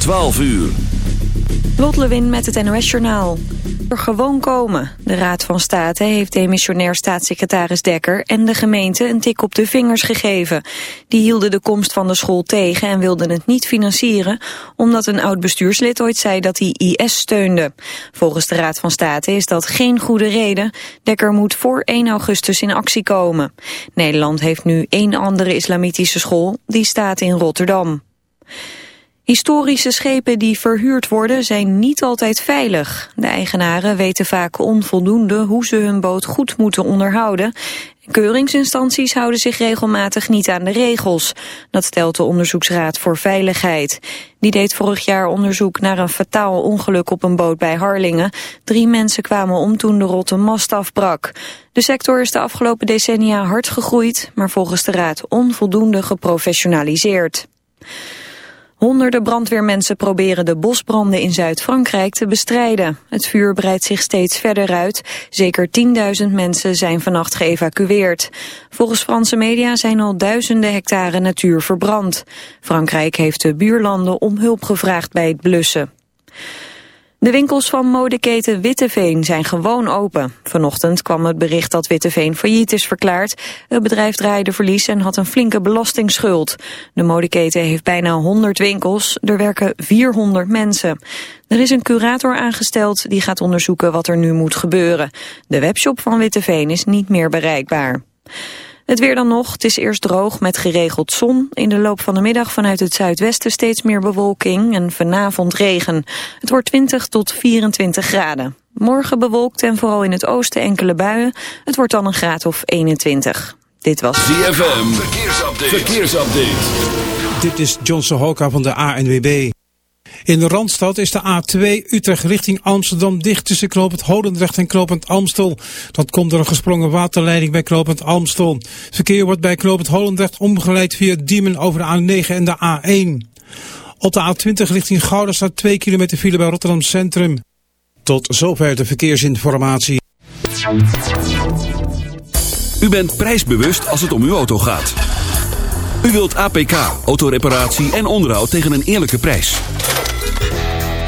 12 uur. Lot Lewin met het NOS Journaal. Er gewoon komen. De Raad van State heeft demissionair staatssecretaris Dekker en de gemeente een tik op de vingers gegeven. Die hielden de komst van de school tegen en wilden het niet financieren, omdat een oud bestuurslid ooit zei dat hij IS steunde. Volgens de Raad van State is dat geen goede reden. Dekker moet voor 1 augustus in actie komen. Nederland heeft nu één andere islamitische school, die staat in Rotterdam. Historische schepen die verhuurd worden zijn niet altijd veilig. De eigenaren weten vaak onvoldoende hoe ze hun boot goed moeten onderhouden. Keuringsinstanties houden zich regelmatig niet aan de regels. Dat stelt de Onderzoeksraad voor Veiligheid. Die deed vorig jaar onderzoek naar een fataal ongeluk op een boot bij Harlingen. Drie mensen kwamen om toen de rotte mast afbrak. De sector is de afgelopen decennia hard gegroeid, maar volgens de Raad onvoldoende geprofessionaliseerd. Honderden brandweermensen proberen de bosbranden in Zuid-Frankrijk te bestrijden. Het vuur breidt zich steeds verder uit. Zeker 10.000 mensen zijn vannacht geëvacueerd. Volgens Franse media zijn al duizenden hectare natuur verbrand. Frankrijk heeft de buurlanden om hulp gevraagd bij het blussen. De winkels van modeketen Witteveen zijn gewoon open. Vanochtend kwam het bericht dat Witteveen failliet is verklaard. Het bedrijf draaide verlies en had een flinke belastingsschuld. De modeketen heeft bijna 100 winkels. Er werken 400 mensen. Er is een curator aangesteld die gaat onderzoeken wat er nu moet gebeuren. De webshop van Witteveen is niet meer bereikbaar. Het weer dan nog. Het is eerst droog met geregeld zon. In de loop van de middag vanuit het zuidwesten steeds meer bewolking en vanavond regen. Het wordt 20 tot 24 graden. Morgen bewolkt en vooral in het oosten enkele buien. Het wordt dan een graad of 21. Dit was ZFM. Verkeersupdate. Verkeersupdate. Dit is John Sohoka van de ANWB. In de Randstad is de A2 Utrecht richting Amsterdam dicht tussen knooppunt Holendrecht en knooppunt Amstel. Dat komt door een gesprongen waterleiding bij knooppunt Amstel. Verkeer wordt bij knooppunt Holendrecht omgeleid via Diemen over de A9 en de A1. Op de A20 richting Gouda staat 2 kilometer file bij Rotterdam Centrum. Tot zover de verkeersinformatie. U bent prijsbewust als het om uw auto gaat. U wilt APK, autoreparatie en onderhoud tegen een eerlijke prijs.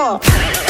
고!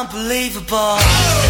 unbelievable.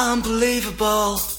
unbelievable.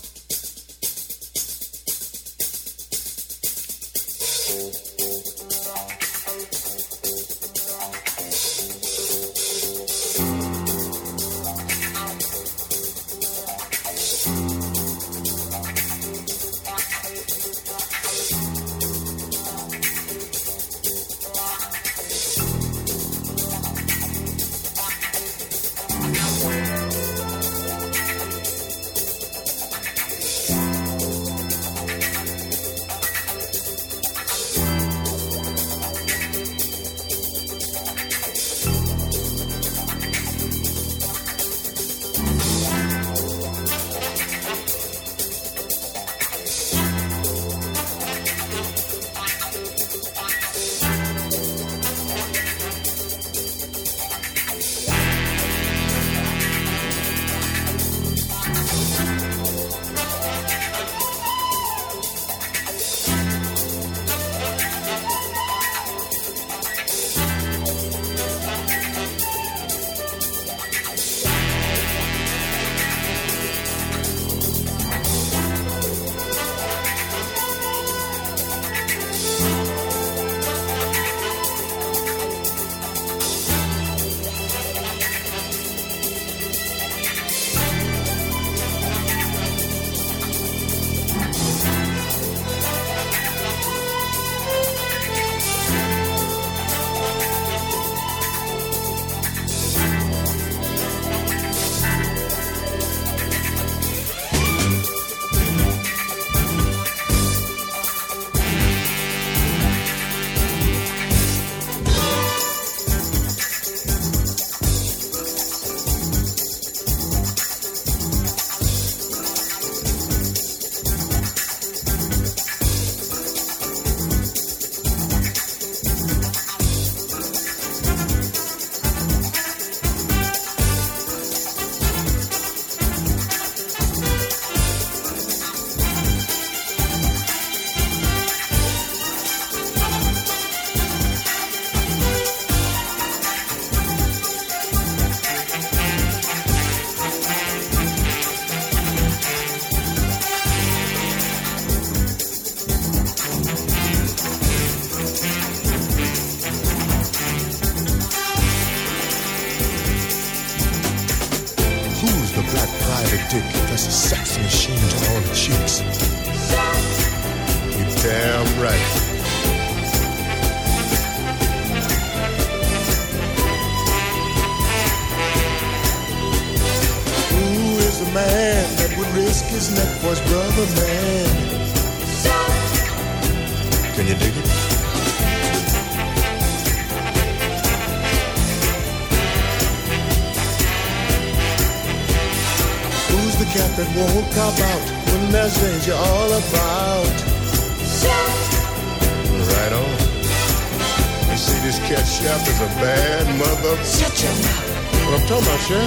Chef is a bad mother. Shut your mouth. What I'm talking about, Chef?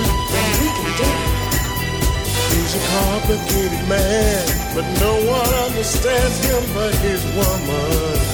We can do it. He's a complicated man, but no one understands him but his woman.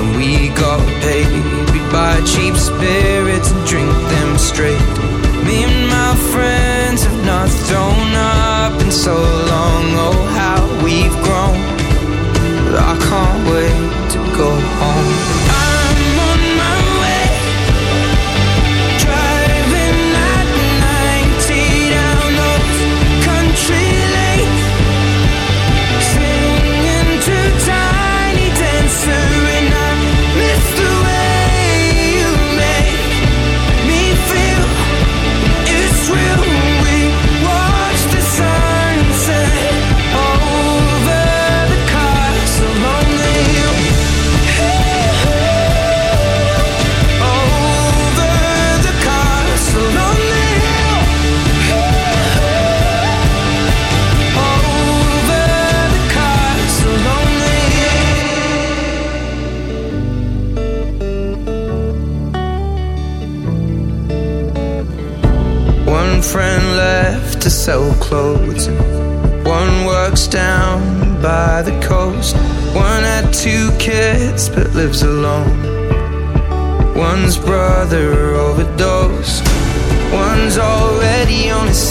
space.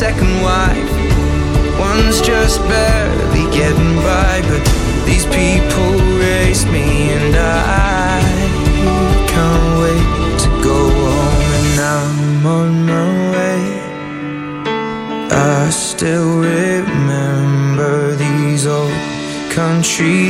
Second wife. One's just barely getting by. But these people raised me and I can't wait to go home. And I'm on my way. I still remember these old country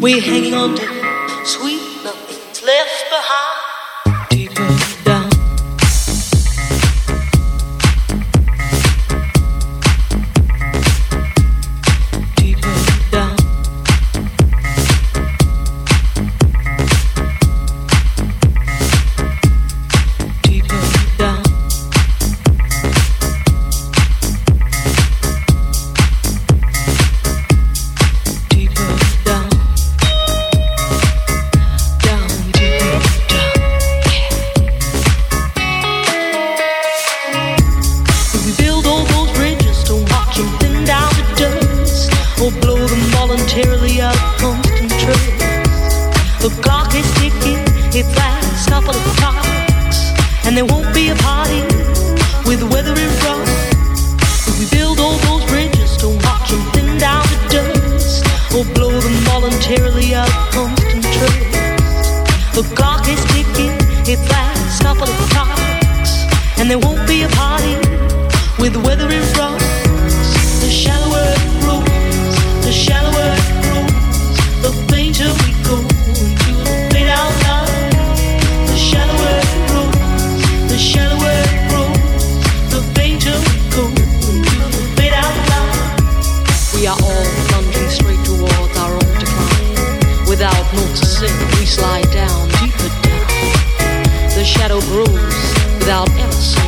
we're hanging on to couple of and there won't be a party with the weather in front. The shallower it grows, the shallower shadow grows without ever slowing